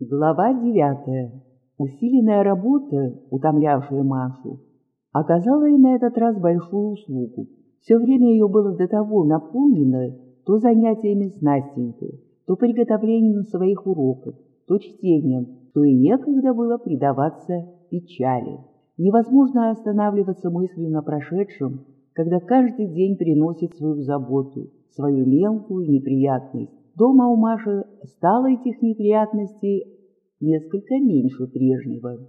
Глава девятая. Усиленная работа, утомлявшая Машу, оказала ей на этот раз большую услугу. Все время ее было до того наполнено то занятиями с Настенькой, то приготовлением своих уроков, то чтением, что и некогда было предаваться печали. Невозможно останавливаться мыслью на прошедшем, когда каждый день приносит свою заботу, свою мелкую неприятность. Дома у Маши стало этих неприятностей несколько меньше прежнего.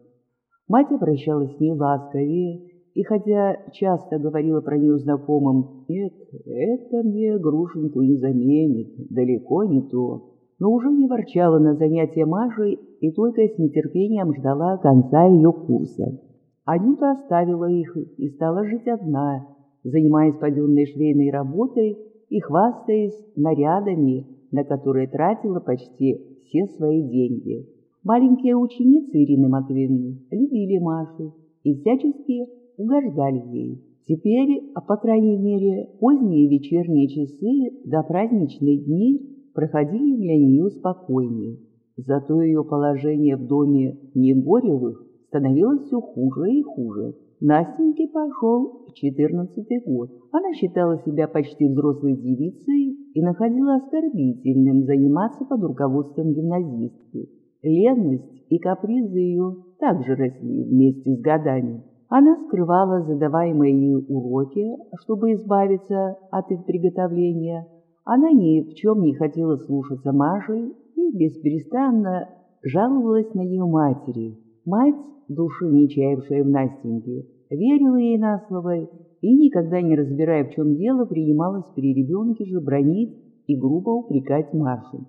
Мать обращалась с ней ласковее, и хотя часто говорила про нее знакомым, «Нет, это мне грушеньку не заменит, далеко не то», но уже не ворчала на занятия Маши и только с нетерпением ждала конца ее курса. Анюта оставила их и стала жить одна, занимаясь паденной швейной работой и хвастаясь нарядами, на которые тратила почти все свои деньги. Маленькие ученицы Ирины Матвеевны любили Машу и всячески угождали ей. Теперь, а по крайней мере, поздние вечерние часы до праздничные дни проходили для нее спокойнее. Зато ее положение в доме Негоревых становилось все хуже и хуже. Настеньке пошел четырнадцатый год. Она считала себя почти взрослой девицей и находила оскорбительным заниматься под руководством гимназистки. Ленность и капризы ее также росли вместе с годами. Она скрывала задаваемые ей уроки, чтобы избавиться от их приготовления. Она ни в чем не хотела слушаться Маши и бесперестанно жаловалась на ее матери. Мать, души не чаявшая в Настеньке, верила ей на слово и, никогда не разбирая, в чем дело, принималась при ребенке же бронить и грубо упрекать Машу.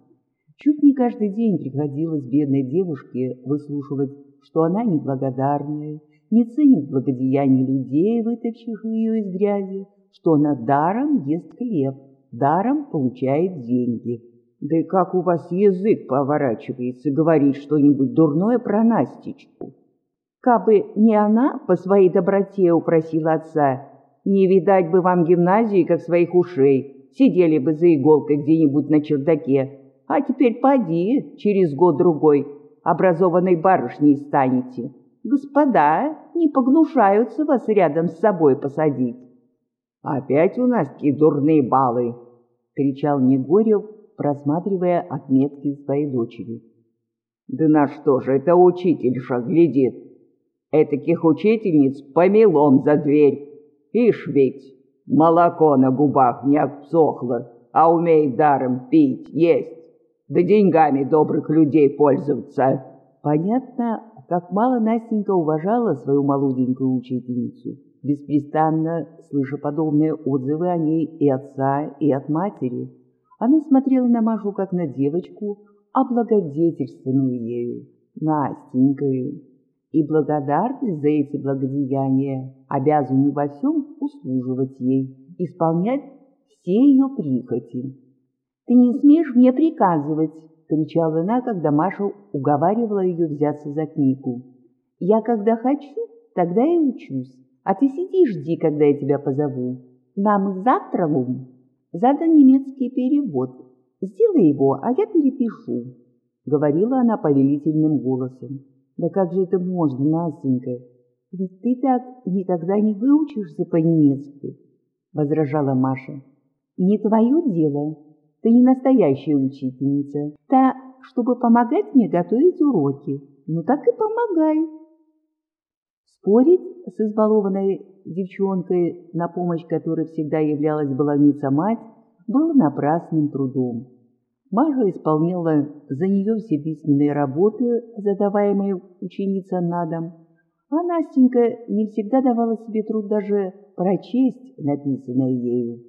Чуть не каждый день приходилось бедной девушке выслушивать, что она неблагодарная, не ценит благодеяний людей, вытащивших ее из грязи, что она даром ест хлеб, даром получает деньги. Да и как у вас язык поворачивается говорить что-нибудь дурное про Настечку? Кабы не она по своей доброте упросила отца, не видать бы вам гимназии, как своих ушей, сидели бы за иголкой где-нибудь на чердаке, а теперь поди, через год-другой, образованной барышней станете. Господа не погнушаются вас рядом с собой посадить. — Опять у нас такие дурные баллы! — кричал Негорев, просматривая отметки своей дочери. — Да на что же это учительша глядит? Этаких учительниц помелом за дверь. Ишь ведь, молоко на губах не обсохло, а умеет даром пить, есть, да деньгами добрых людей пользоваться. Понятно, как мало Настенька уважала свою молоденькую учительницу, беспрестанно слыша подобные отзывы о ней и отца, и от матери. Она смотрела на Машу как на девочку, облагодетельственную ею, Настенькою, и благодарность за эти благодеяния обязаны во всем услуживать ей, исполнять все ее прихоти. «Ты не смеешь мне приказывать!» — кричала она, когда Маша уговаривала ее взяться за книгу. «Я когда хочу, тогда и учусь, а ты сиди жди, когда я тебя позову. Нам завтра ум задан немецкий перевод. Сделай его, а я перепишу», — говорила она повелительным голосом. «Да как же это можно, Настенька? Ведь ты так никогда не выучишься по-немецки», — возражала Маша. «Не твое дело. Ты не настоящая учительница. Та, чтобы помогать мне готовить уроки. Ну так и помогай». Спорить с избалованной девчонкой, на помощь которой всегда являлась баловница-мать, было напрасным трудом. Маша исполняла за нее все письменные работы, задаваемые ученицам на дом, а Настенька не всегда давала себе труд даже прочесть написанное ею.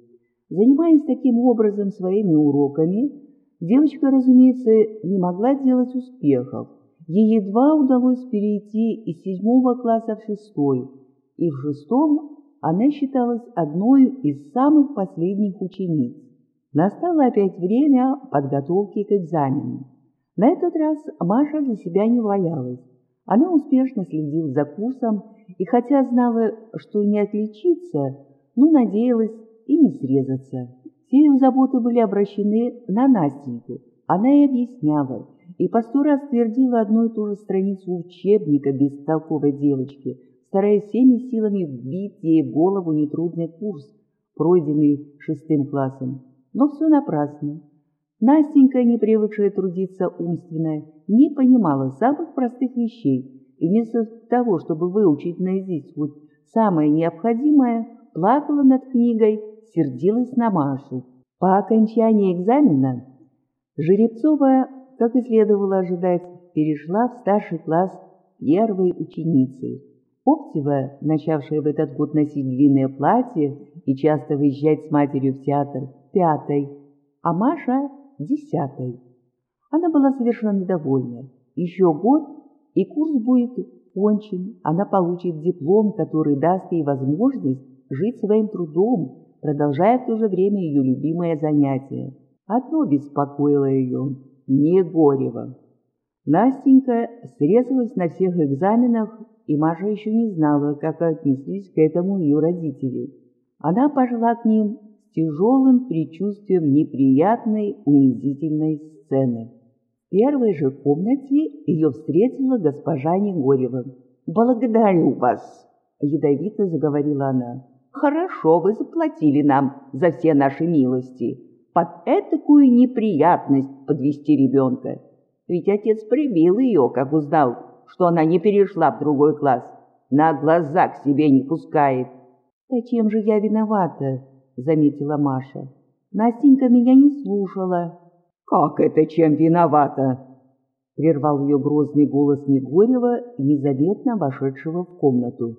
Занимаясь таким образом своими уроками, девочка, разумеется, не могла делать успехов. Ей едва удалось перейти из седьмого класса в шестой, и в шестом она считалась одной из самых последних учениц. Настало опять время подготовки к экзамену. На этот раз Маша за себя не боялась. Она успешно следила за курсом и, хотя знала, что не отличится, но надеялась и не срезаться. Все ее заботы были обращены на Настеньку. Она и объясняла, и по сто раз твердила одну и ту же страницу учебника бестолковой девочки, стараясь всеми силами вбить ей в голову нетрудный курс, пройденный шестым классом. Но все напрасно. Настенька, не привыкшая трудиться умственно, не понимала самых простых вещей, и вместо того, чтобы выучить наизусть вот самое необходимое, плакала над книгой, сердилась на Машу. По окончании экзамена Жеребцова, как и следовало ожидать, перешла в старший класс первой ученицы. Оптева, начавшая в этот год носить длинное платье и часто выезжать с матерью в театр, пятой, а Маша — десятой. Она была совершенно довольна. Еще год, и курс будет кончен, она получит диплом, который даст ей возможность жить своим трудом, продолжая в то же время ее любимое занятие. Одно беспокоило ее — не Горева. Настенька срезалась на всех экзаменах, и Маша еще не знала, как отнеслись к этому ее родители. Она пошла к ним с тяжелым предчувствием неприятной, унизительной сцены. В первой же комнате ее встретила госпожа Негорева. «Благодарю вас!» — ядовито заговорила она. «Хорошо вы заплатили нам за все наши милости. Под этакую неприятность подвести ребенка. Ведь отец прибил ее, как узнал, что она не перешла в другой класс. На глаза к себе не пускает. «Зачем же я виновата?» — заметила Маша. «Настенька меня не слушала». «Как это чем виновата?» — прервал ее грозный голос Негорева, незаметно вошедшего в комнату.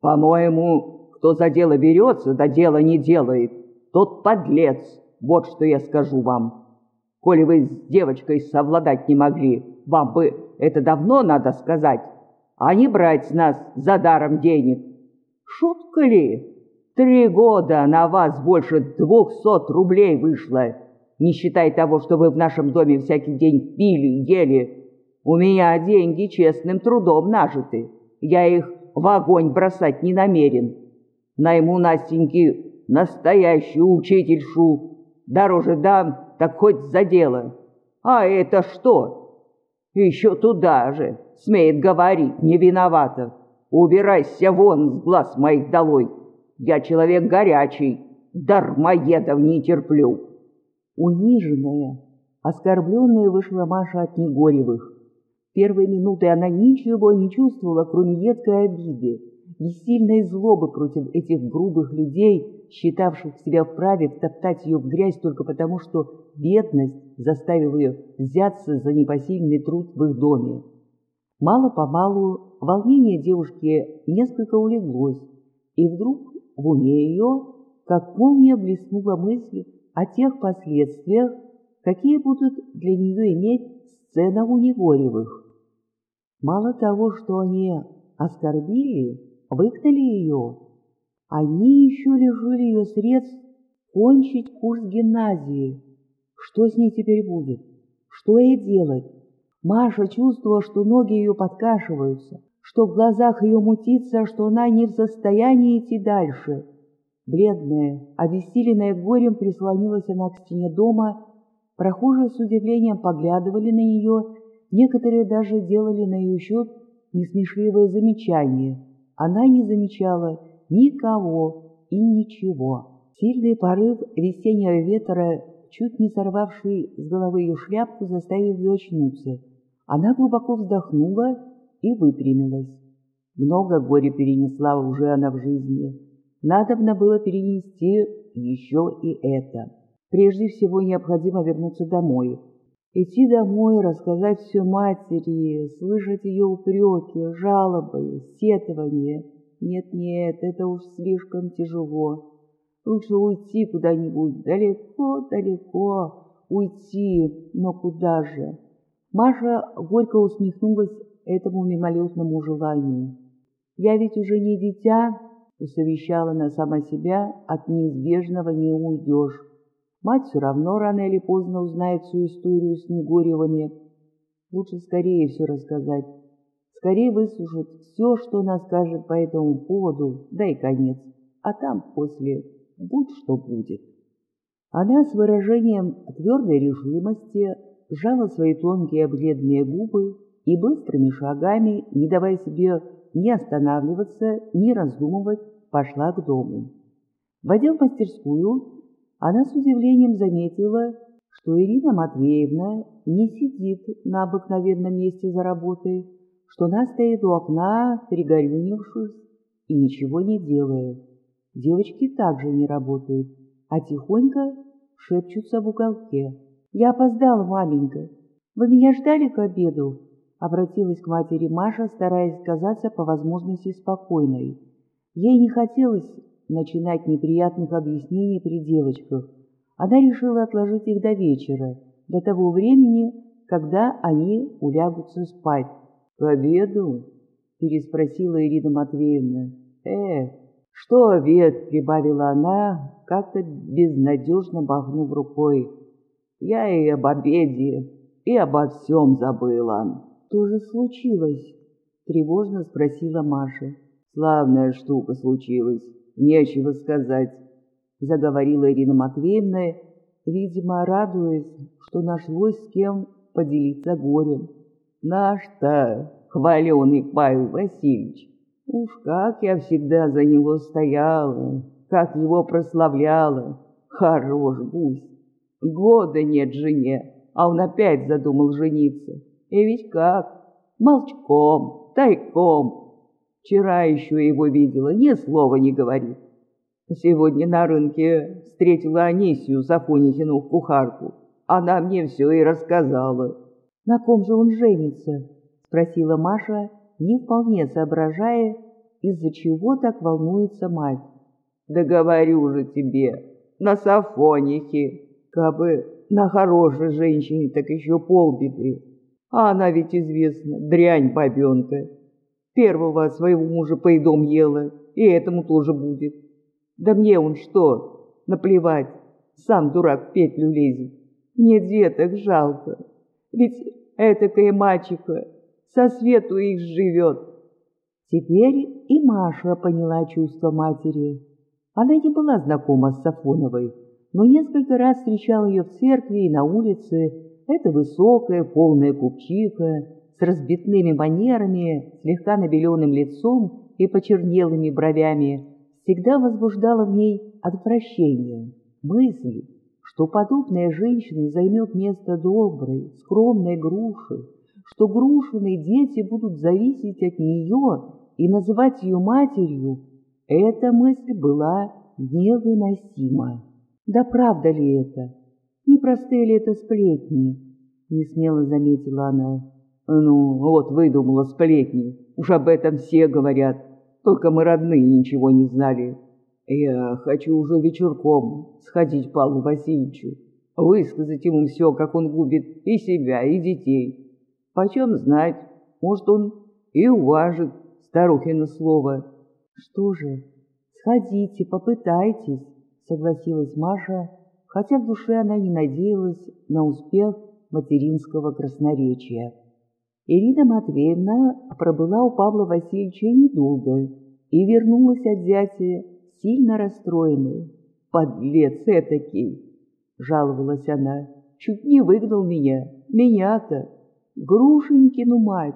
«По-моему, кто за дело берется, да дело не делает, тот подлец, вот что я скажу вам. Коли вы с девочкой совладать не могли, вам бы это давно надо сказать, а не брать с нас за даром денег. Шутка ли? Три года на вас больше двухсот рублей вышло, не считая того, что вы в нашем доме всякий день пили, ели. У меня деньги честным трудом нажиты. Я их в огонь бросать не намерен. Найму Настеньки настоящую учительшу. Дороже дам, так хоть за дело. А это что? Еще туда же, смеет говорить, не виновата. Убирайся вон с глаз моих долой. Я человек горячий, дармоедов не терплю. Униженная, оскорбленная вышла Маша от Негоревых. Первые минуты она ничего не чувствовала, кроме едкой обиды, бессильной злобы против этих грубых людей, считавших себя вправе втоптать ее в грязь только потому, что бедность заставила ее взяться за непосильный труд в их доме. Мало-помалу волнение девушки несколько улеглось, и вдруг в уме ее, как молния, блеснула мысль о тех последствиях, какие будут для нее иметь сцена у Негоревых. Мало того, что они оскорбили, выгнали ее, они еще лишили ее средств кончить курс гимназии. Что с ней теперь будет? Что ей делать? Маша чувствовала, что ноги ее подкашиваются, что в глазах ее мутится, что она не в состоянии идти дальше. Бледная, обессиленная горем, прислонилась она к стене дома. Прохожие с удивлением поглядывали на нее, некоторые даже делали на ее счет несмешливые замечания. Она не замечала никого и ничего. Сильный порыв весеннего ветра, чуть не сорвавший с головы ее шляпку, заставил ее очнуться. Она глубоко вздохнула и выпрямилась. Много горя перенесла уже она в жизни. Надобно было перенести еще и это. Прежде всего необходимо вернуться домой. Идти домой, рассказать все матери, слышать ее упреки, жалобы, сетования. Нет-нет, это уж слишком тяжело. Лучше уйти куда-нибудь далеко-далеко, уйти, но куда же? Маша горько усмехнулась этому мимолетному желанию. «Я ведь уже не дитя», — усовещала она сама себя, — «от неизбежного не уйдешь. Мать все равно рано или поздно узнает всю историю с Негоревыми. Лучше скорее все рассказать, скорее выслушать все, что она скажет по этому поводу, да и конец, а там после будь что будет». Она с выражением твердой решимости сжала свои тонкие бледные губы и быстрыми шагами, не давая себе ни останавливаться, ни раздумывать, пошла к дому. Войдя в мастерскую, она с удивлением заметила, что Ирина Матвеевна не сидит на обыкновенном месте за работой, что она стоит у окна, пригорюнившись и ничего не делает. Девочки также не работают, а тихонько шепчутся в уголке. «Я опоздала, маменька. Вы меня ждали к обеду?» Обратилась к матери Маша, стараясь казаться по возможности спокойной. Ей не хотелось начинать неприятных объяснений при девочках. Она решила отложить их до вечера, до того времени, когда они улягутся спать. — К обеду? — переспросила Ирина Матвеевна. — Э, что обед? — прибавила она, как-то безнадежно махнув рукой. — Я и об обеде, и обо всем забыла. — Что же случилось? — тревожно спросила Маша. — Славная штука случилась, нечего сказать, — заговорила Ирина Матвеевна, видимо, радуясь, что нашлось с кем поделиться горем. — Наш-то хваленый Павел Васильевич, уж как я всегда за него стояла, как его прославляла, хорош гусь. Года нет жене, а он опять задумал жениться. И ведь как? Молчком, тайком. Вчера еще его видела, ни слова не говорит. Сегодня на рынке встретила Анисию Сафонихину кухарку. Она мне все и рассказала. — На ком же он женится? — спросила Маша, не вполне соображая, из-за чего так волнуется мать. — Да говорю же тебе, на Сафонихе, кабы на хорошей женщине так еще полбеды. А она ведь известна, дрянь бабенка. Первого своего мужа поедом ела, и этому тоже будет. Да мне он что, наплевать, сам дурак в петлю лезет. Мне деток жалко, ведь этакая мачеха со свету их живет. Теперь и Маша поняла чувство матери. Она не была знакома с Сафоновой, но несколько раз встречал ее в церкви и на улице, эта высокая, полная купчиха, с разбитными манерами, слегка набеленным лицом и почернелыми бровями, всегда возбуждала в ней отвращение, мысли, что подобная женщина займет место доброй, скромной груши, что грушиные дети будут зависеть от нее и называть ее матерью, эта мысль была невыносима. Да правда ли это? Не простые ли это сплетни? Не смело заметила она. Ну, вот выдумала сплетни. Уж об этом все говорят. Только мы родные ничего не знали. Я хочу уже вечерком сходить к Павлу Васильевичу, высказать ему все, как он губит и себя, и детей. Почем знать, может, он и уважит старухино слово. Что же, сходите, попытайтесь, согласилась Маша, хотя в душе она не надеялась на успех материнского красноречия. Ирина Матвеевна пробыла у Павла Васильевича недолго и вернулась от зятя сильно расстроенной. «Подлец этакий!» — жаловалась она. «Чуть не выгнал меня, меня-то, Грушенькину мать.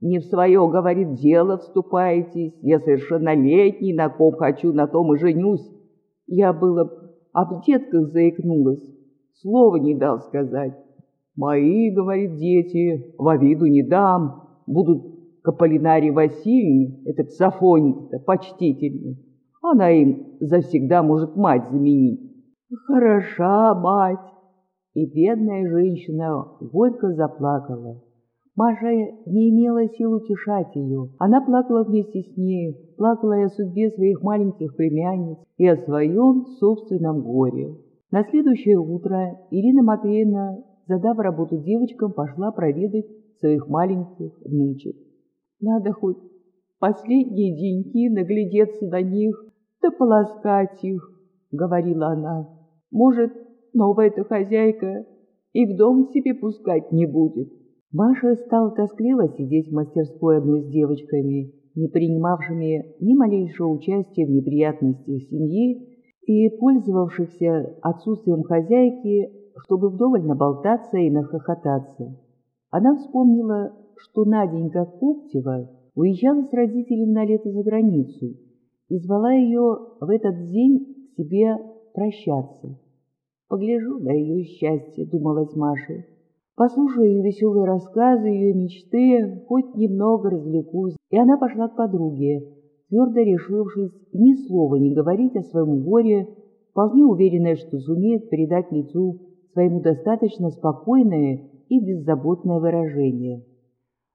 Не в свое, говорит, дело вступаетесь, я совершеннолетний, на ком хочу, на том и женюсь. Я было об детках заикнулась, слова не дал сказать. Мои, говорит, дети, во виду не дам, будут к Аполлинарии Васильевне, это к Сафонике-то, почтительнее. Она им завсегда может мать заменить. Хороша мать. И бедная женщина горько заплакала. Маша не имела сил утешать ее. Она плакала вместе с ней, плакала и о судьбе своих маленьких племянниц, и о своем собственном горе. На следующее утро Ирина Матвеевна задав работу девочкам, пошла проведать своих маленьких внучек. Надо хоть последние деньки наглядеться на них, да полоскать их, — говорила она. Может, новая-то хозяйка и в дом себе пускать не будет. Маша стала тоскливо сидеть в мастерской одной с девочками, не принимавшими ни малейшего участия в неприятностях семьи и пользовавшихся отсутствием хозяйки чтобы вдоволь наболтаться и нахохотаться. Она вспомнила, что Наденька Коптева уезжала с родителями на лето за границу и звала ее в этот день к себе прощаться. «Погляжу на ее счастье», — думалась Маша. «Послушаю ее веселые рассказы, ее мечты, хоть немного развлекусь». И она пошла к подруге, твердо решившись ни слова не говорить о своем горе, вполне уверенная, что сумеет передать лицу своему достаточно спокойное и беззаботное выражение.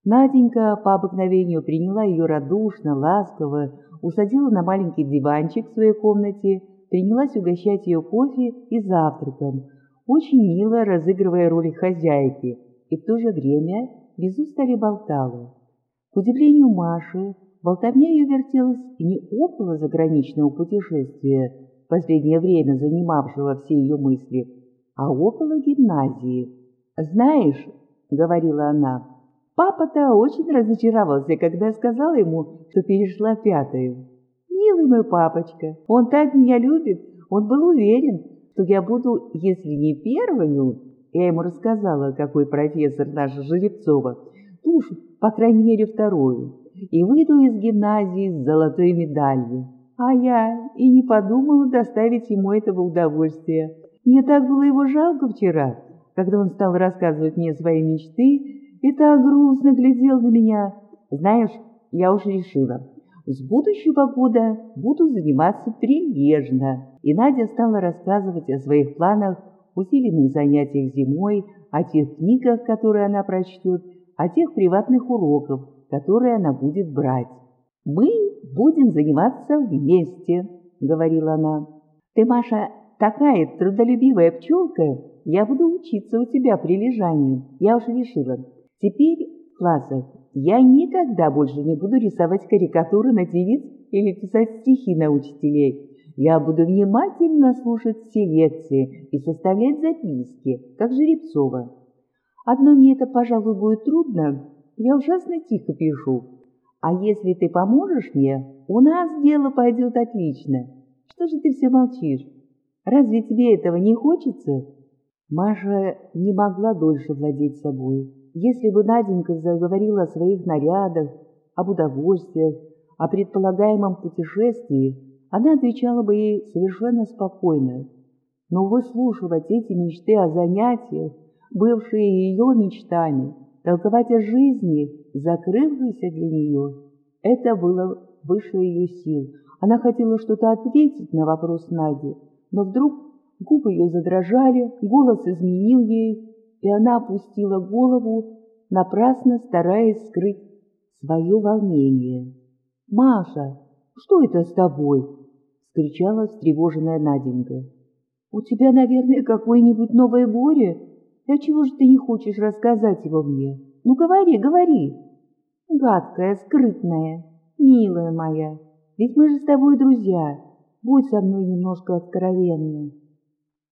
Наденька по обыкновению приняла ее радушно, ласково, усадила на маленький диванчик в своей комнате, принялась угощать ее кофе и завтраком, очень мило разыгрывая роль хозяйки, и в то же время без устали болтала. К удивлению Маши, болтовня ее вертелась не около заграничного путешествия, в последнее время занимавшего все ее мысли, а около гимназии. «Знаешь, — говорила она, Папа-то очень разочаровался, когда сказала ему, что перешла пятую. Милый мой папочка, он так меня любит, он был уверен, что я буду, если не первую, я ему рассказала, какой профессор наша Жеребцова, то уж, по крайней мере, вторую, и выйду из гимназии с золотой медалью. А я и не подумала доставить ему этого удовольствия. Мне так было его жалко вчера, когда он стал рассказывать мне свои мечты и так грустно глядел на меня. Знаешь, я уж решила, с будущего года буду заниматься прилежно. И Надя стала рассказывать о своих планах, усиленных занятиях зимой, о тех книгах, которые она прочтет, о тех приватных уроках, которые она будет брать. «Мы будем заниматься вместе», — говорила она. «Ты, Маша, такая трудолюбивая пчелка, я буду учиться у тебя прилежанию. Я уж решила, Теперь в классах я никогда больше не буду рисовать карикатуры на девиц или писать стихи на учителей. Я буду внимательно слушать все лекции и составлять записки, как Жеребцова. Одно мне это, пожалуй, будет трудно, я ужасно тихо пишу. А если ты поможешь мне, у нас дело пойдет отлично. Что же ты все молчишь? Разве тебе этого не хочется?» Маша не могла дольше владеть собой. Если бы Наденька заговорила о своих нарядах, об удовольствиях, о предполагаемом путешествии, она отвечала бы ей совершенно спокойно. Но выслушивать эти мечты о занятиях, бывшие ее мечтами, толковать о жизни, закрывшейся для нее, это было выше ее сил. Она хотела что-то ответить на вопрос Нади, но вдруг губы ее задрожали, голос изменил ей, и она опустила голову, напрасно стараясь скрыть свое волнение. «Маша, что это с тобой?» — скричала встревоженная Наденька. «У тебя, наверное, какое-нибудь новое горе? А чего же ты не хочешь рассказать его мне? Ну, говори, говори!» «Гадкая, скрытная, милая моя, ведь мы же с тобой друзья, будь со мной немножко откровенна».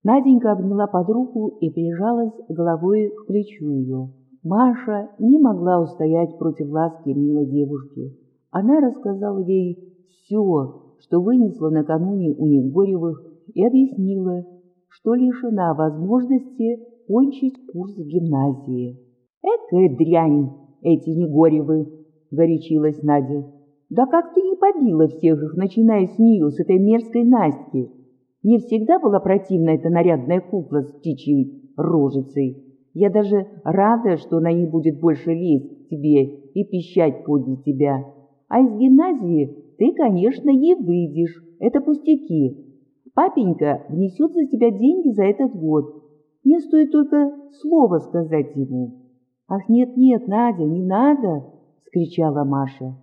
Наденька обняла подругу и прижалась головой к плечу ее. Маша не могла устоять против ласки милой девушки. Она рассказала ей все, что вынесла накануне у Негоревых, и объяснила, что лишена возможности кончить курс в гимназии. «Экая дрянь эти Негоревы!» — горячилась Надя. «Да как ты не побила всех их, начиная с нее, с этой мерзкой Настей? Мне всегда была противна эта нарядная кукла с птичьей рожицей. Я даже рада, что она не будет больше лезть к тебе и пищать подле тебя. А из гимназии ты, конечно, не выйдешь. Это пустяки. Папенька внесет за тебя деньги за этот год. Мне стоит только слово сказать ему. «Ах, нет-нет, Надя, не надо!» — скричала Маша.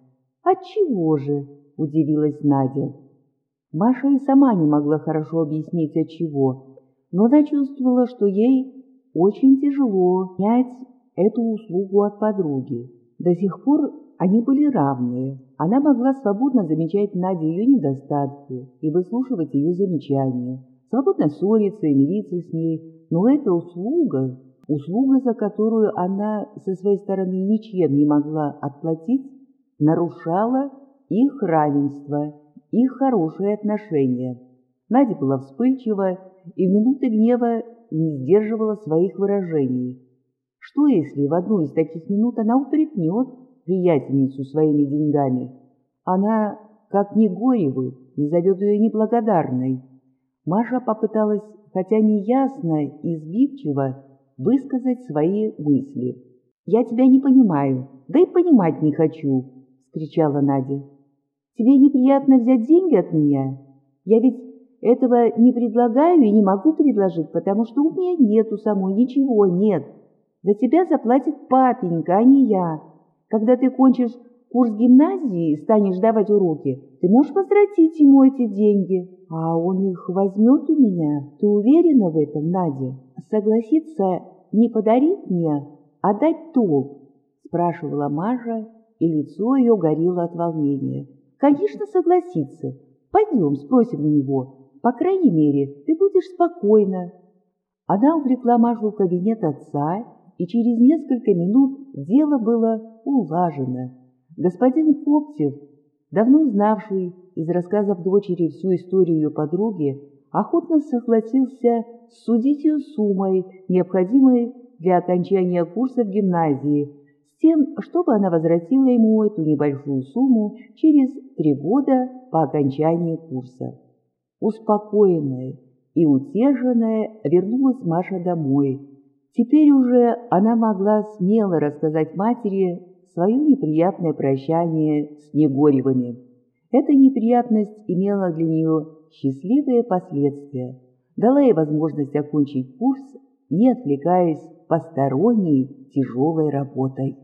«Отчего же?» — удивилась Надя. Маша и сама не могла хорошо объяснить, от чего, но она чувствовала, что ей очень тяжело снять эту услугу от подруги. До сих пор они были равные. Она могла свободно замечать Наде ее недостатки и выслушивать ее замечания, свободно ссориться и мириться с ней, но эта услуга, услуга, за которую она со своей стороны ничем не могла отплатить, нарушала их равенство их хорошие отношения. Надя была вспыльчива и в минуты гнева не сдерживала своих выражений. Что, если в одну из таких минут она упрекнет приятельницу своими деньгами? Она, как не Горевы, назовет ее неблагодарной. Маша попыталась, хотя неясно и сбивчиво, высказать свои мысли. «Я тебя не понимаю, да и понимать не хочу», — скричала Надя. «Тебе неприятно взять деньги от меня? Я ведь этого не предлагаю и не могу предложить, потому что у меня нету самой, ничего нет. За тебя заплатит папенька, а не я. Когда ты кончишь курс гимназии и станешь давать уроки, ты можешь возвратить ему эти деньги. А он их возьмет у меня. Ты уверена в этом, Надя? Согласится не подарить мне, а дать толк? Спрашивала Маша, и лицо ее горело от волнения. Конечно, согласится. Пойдем, спросим у него. По крайней мере, ты будешь спокойна. Она увлекла Машу в кабинет отца, и через несколько минут дело было улажено. Господин Коптев, давно знавший из рассказов дочери всю историю ее подруги, охотно согласился судить ее суммой, необходимой для окончания курса в гимназии, тем, чтобы она возвратила ему эту небольшую сумму через три года по окончании курса. Успокоенная и утешенная вернулась Маша домой. Теперь уже она могла смело рассказать матери свое неприятное прощание с Негоревыми. Эта неприятность имела для нее счастливые последствия, дала ей возможность окончить курс, не отвлекаясь посторонней тяжелой работой.